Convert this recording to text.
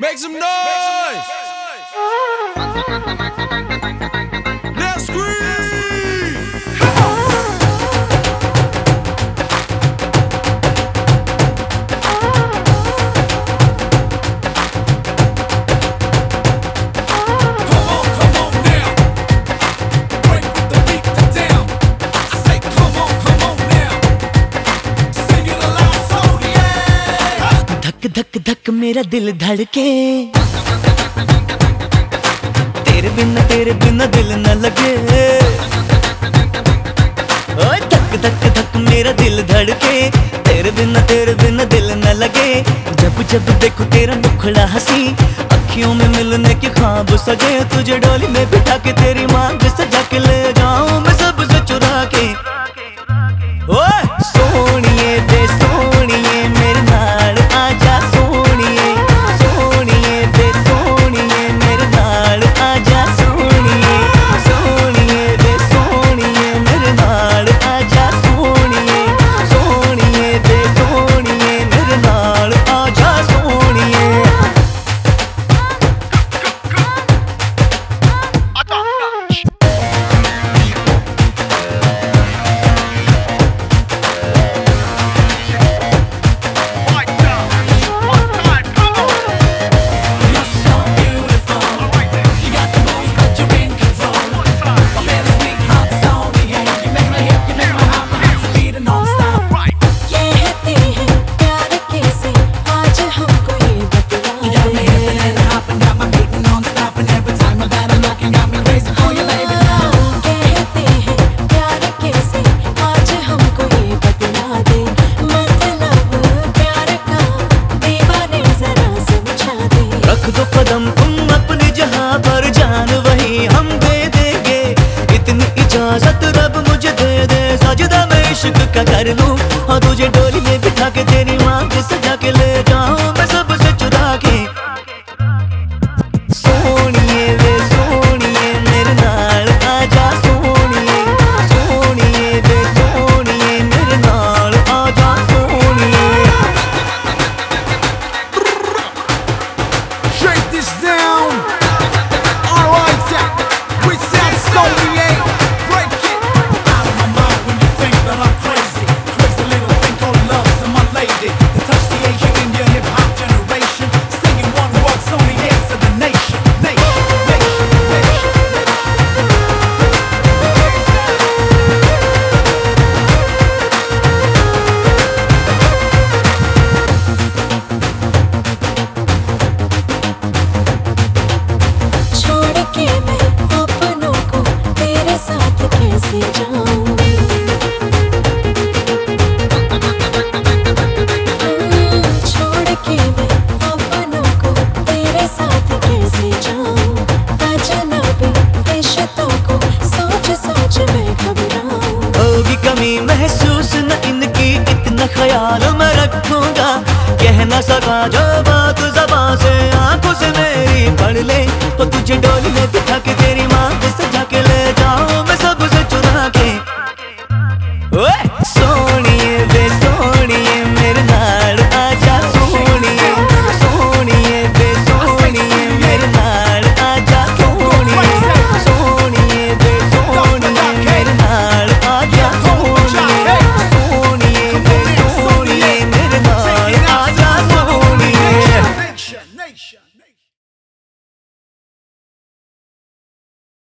Make some noise! Make some noise. धक धक मेरा दिल धड़के। तेरे बिना तेरे बिना दिल न लगे। ओए धक धक धक मेरा दिल धड़के। तेरे बिना तेरे बिना दिल न लगे। जब जब देखो तेरा मुखड़ा हँसी, अखियों में मिलने के ख्वाब सजे, तुझे डोली में बिठा के तेरी मांग सजा के ले जाऊँ मैं सबसे तुम अपनी जहाँ पर जान वही हम दे देंगे। इतनी इजाज़त रब मुझे दे दे, सजदा मैं इश्क का कर लूँ। और तुझे डोली में बिठा के तेरी मांग सजा के ले जाऊँ। ख्याल मैं रखूँगा। कह न सका जो बात जबा से आँखों से मेरी पढ़ ले तो तुझे डोली में बिठा के तेरी